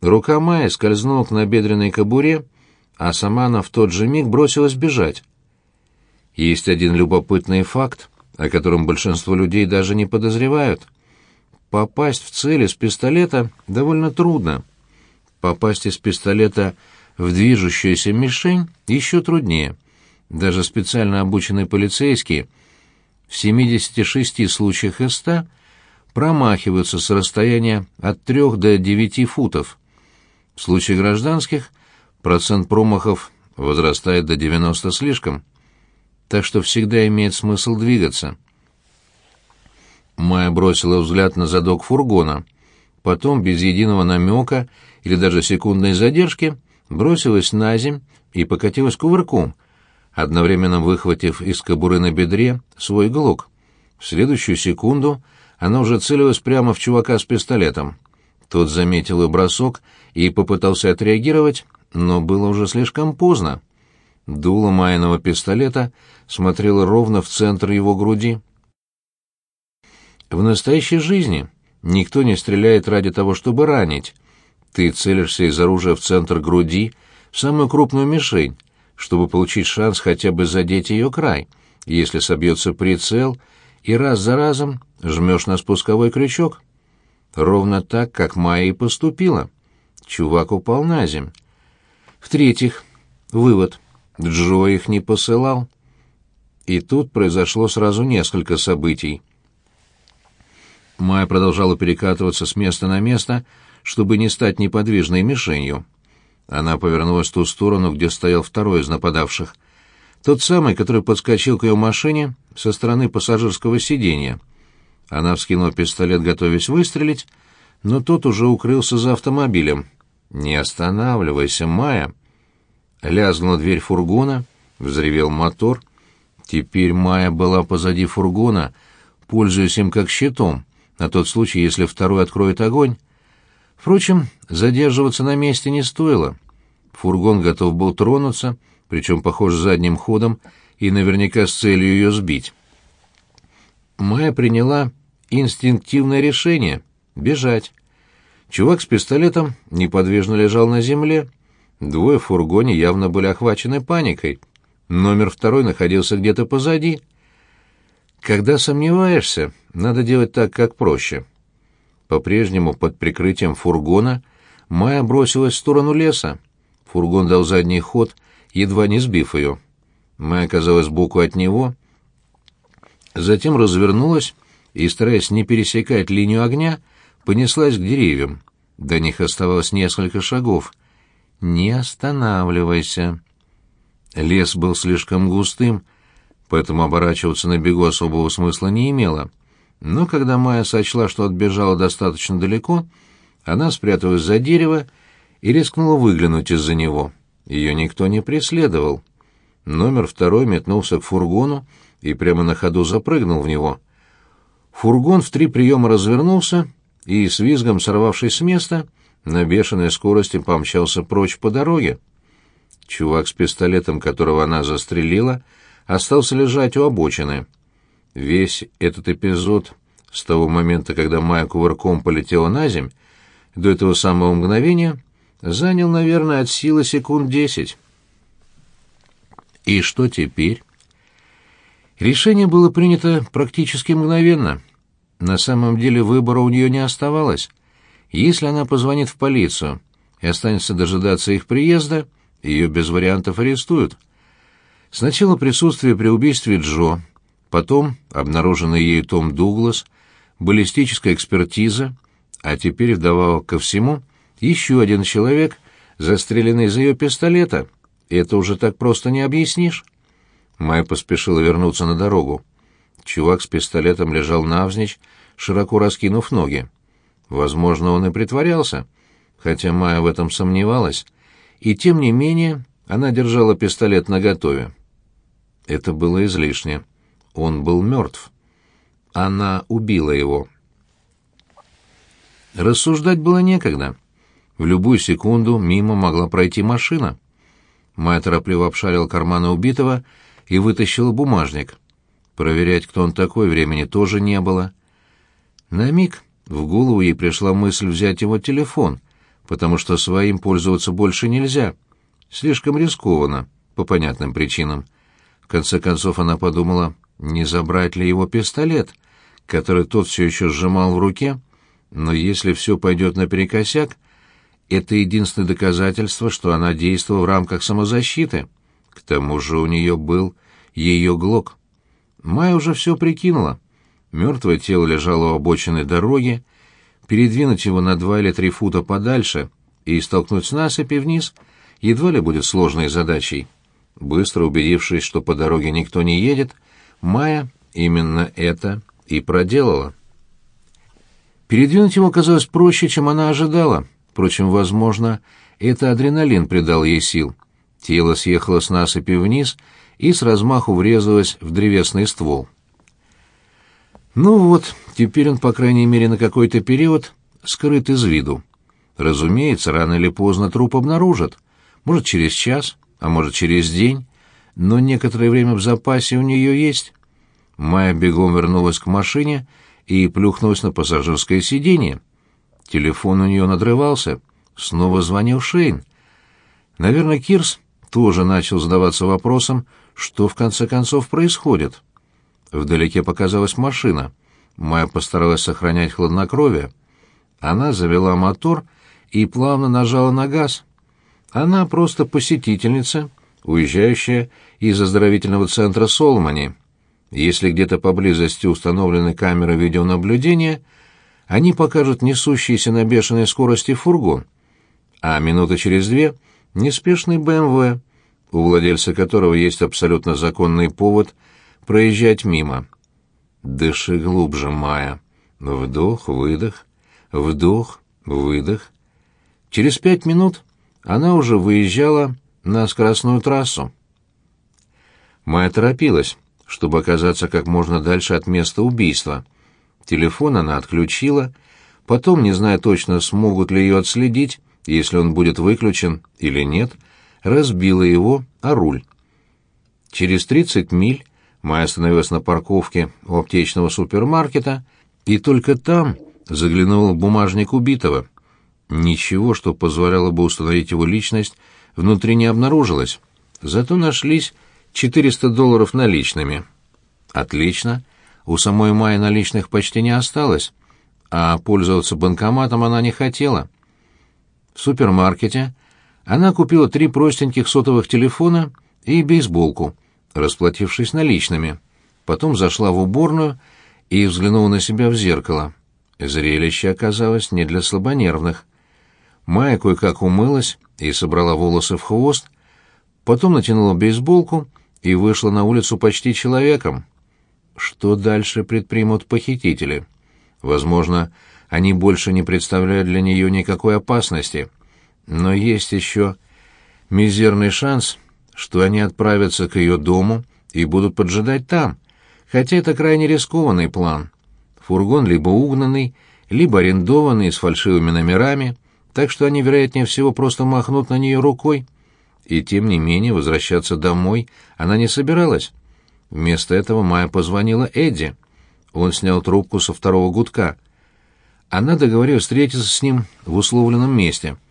Рука Майи скользнула к набедренной кобуре, а сама она в тот же миг бросилась бежать. Есть один любопытный факт, о котором большинство людей даже не подозревают. Попасть в цель из пистолета довольно трудно. Попасть из пистолета в движущуюся мишень еще труднее. Даже специально обученные полицейские в 76 случаях из 100 промахиваются с расстояния от 3 до 9 футов. В случае гражданских процент промахов возрастает до 90 слишком, так что всегда имеет смысл двигаться. Майя бросила взгляд на задок фургона, потом, без единого намека или даже секундной задержки, бросилась на земь и покатилась кувырком, одновременно выхватив из кобуры на бедре свой глок. В следующую секунду она уже целилась прямо в чувака с пистолетом. Тот заметил и бросок и попытался отреагировать, но было уже слишком поздно. Дуло Майного пистолета смотрело ровно в центр его груди. В настоящей жизни никто не стреляет ради того, чтобы ранить. Ты целишься из оружия в центр груди, в самую крупную мишень, чтобы получить шанс хотя бы задеть ее край, если собьется прицел, и раз за разом жмешь на спусковой крючок. Ровно так, как Майя и поступила. Чувак упал на земь. В-третьих, вывод. Джо их не посылал. И тут произошло сразу несколько событий. Майя продолжала перекатываться с места на место, чтобы не стать неподвижной мишенью. Она повернулась в ту сторону, где стоял второй из нападавших. Тот самый, который подскочил к ее машине со стороны пассажирского сиденья. Она вскинула пистолет, готовясь выстрелить, но тот уже укрылся за автомобилем. «Не останавливайся, Майя!» Лязгнула дверь фургона, взревел мотор. Теперь Майя была позади фургона, пользуясь им как щитом, на тот случай, если второй откроет огонь. Впрочем, задерживаться на месте не стоило. Фургон готов был тронуться, причем, похоже, задним ходом, и наверняка с целью ее сбить. Майя приняла инстинктивное решение — бежать. Чувак с пистолетом неподвижно лежал на земле. Двое в фургоне явно были охвачены паникой. Номер второй находился где-то позади. Когда сомневаешься, надо делать так, как проще. По-прежнему под прикрытием фургона Майя бросилась в сторону леса. Фургон дал задний ход, едва не сбив ее. Майя оказалась сбоку от него, затем развернулась и, стараясь не пересекать линию огня, понеслась к деревьям. До них оставалось несколько шагов. «Не останавливайся». Лес был слишком густым, поэтому оборачиваться на бегу особого смысла не имело. Но когда Майя сочла, что отбежала достаточно далеко, она спряталась за дерево и рискнула выглянуть из-за него. Ее никто не преследовал. Номер второй метнулся к фургону и прямо на ходу запрыгнул в него. Фургон в три приема развернулся и, с визгом сорвавшись с места, на бешеной скорости помчался прочь по дороге. Чувак с пистолетом, которого она застрелила, остался лежать у обочины. Весь этот эпизод с того момента, когда Майя кувырком полетела на земь, до этого самого мгновения, занял, наверное, от силы секунд десять. И что теперь? Решение было принято практически мгновенно. На самом деле выбора у нее не оставалось. Если она позвонит в полицию и останется дожидаться их приезда, ее без вариантов арестуют. Сначала присутствие при убийстве Джо, потом обнаруженный ею Том Дуглас, баллистическая экспертиза, а теперь, вдобавок ко всему, еще один человек, застреленный из ее пистолета. Это уже так просто не объяснишь. Майя поспешила вернуться на дорогу. Чувак с пистолетом лежал навзничь, широко раскинув ноги. Возможно, он и притворялся, хотя Майя в этом сомневалась, и тем не менее она держала пистолет наготове. Это было излишне. Он был мертв. Она убила его. Рассуждать было некогда. В любую секунду мимо могла пройти машина. Майя торопливо обшарила карманы убитого и вытащила бумажник. Проверять, кто он такой, времени тоже не было. На миг в голову ей пришла мысль взять его телефон, потому что своим пользоваться больше нельзя. Слишком рискованно, по понятным причинам. В конце концов она подумала, не забрать ли его пистолет, который тот все еще сжимал в руке, но если все пойдет наперекосяк, это единственное доказательство, что она действовала в рамках самозащиты. К тому же у нее был ее глок. Майя уже все прикинула. Мертвое тело лежало у обочины дороги, передвинуть его на два или три фута подальше и столкнуть с насыпи вниз едва ли будет сложной задачей. Быстро убедившись, что по дороге никто не едет, Майя именно это и проделала. Передвинуть его оказалось проще, чем она ожидала. Впрочем, возможно, это адреналин придал ей сил. Тело съехало с насыпи вниз и с размаху врезалось в древесный ствол. Ну вот, теперь он, по крайней мере, на какой-то период скрыт из виду. Разумеется, рано или поздно труп обнаружат. Может, через час, а может, через день. Но некоторое время в запасе у нее есть. Майя бегом вернулась к машине и плюхнулась на пассажирское сиденье. Телефон у нее надрывался. Снова звонил Шейн. Наверное, Кирс тоже начал задаваться вопросом, что в конце концов происходит. Вдалеке показалась машина. Майя постаралась сохранять хладнокровие. Она завела мотор и плавно нажала на газ. Она просто посетительница, уезжающая из оздоровительного центра Солмани. Если где-то поблизости установлены камеры видеонаблюдения, они покажут несущийся на бешеной скорости фургон, а минуты через две — неспешный БМВ, у владельца которого есть абсолютно законный повод проезжать мимо. Дыши глубже, Майя. Вдох, выдох, вдох, выдох. Через пять минут она уже выезжала на скоростную трассу. Майя торопилась чтобы оказаться как можно дальше от места убийства. Телефон она отключила, потом, не зная точно, смогут ли ее отследить, если он будет выключен или нет, разбила его о руль. Через 30 миль Майя остановилась на парковке у аптечного супермаркета и только там заглянула в бумажник убитого. Ничего, что позволяло бы установить его личность, внутри не обнаружилось. Зато нашлись 400 долларов наличными. Отлично. У самой Майи наличных почти не осталось, а пользоваться банкоматом она не хотела. В супермаркете она купила три простеньких сотовых телефона и бейсболку, расплатившись наличными. Потом зашла в уборную и взглянула на себя в зеркало. Зрелище оказалось не для слабонервных. Майя кое-как умылась и собрала волосы в хвост, потом натянула бейсболку и вышла на улицу почти человеком. Что дальше предпримут похитители? Возможно, они больше не представляют для нее никакой опасности, но есть еще мизерный шанс, что они отправятся к ее дому и будут поджидать там, хотя это крайне рискованный план. Фургон либо угнанный, либо арендованный с фальшивыми номерами, так что они, вероятнее всего, просто махнут на нее рукой — и тем не менее возвращаться домой она не собиралась. Вместо этого Майя позвонила Эдди. Он снял трубку со второго гудка. Она договорилась встретиться с ним в условленном месте —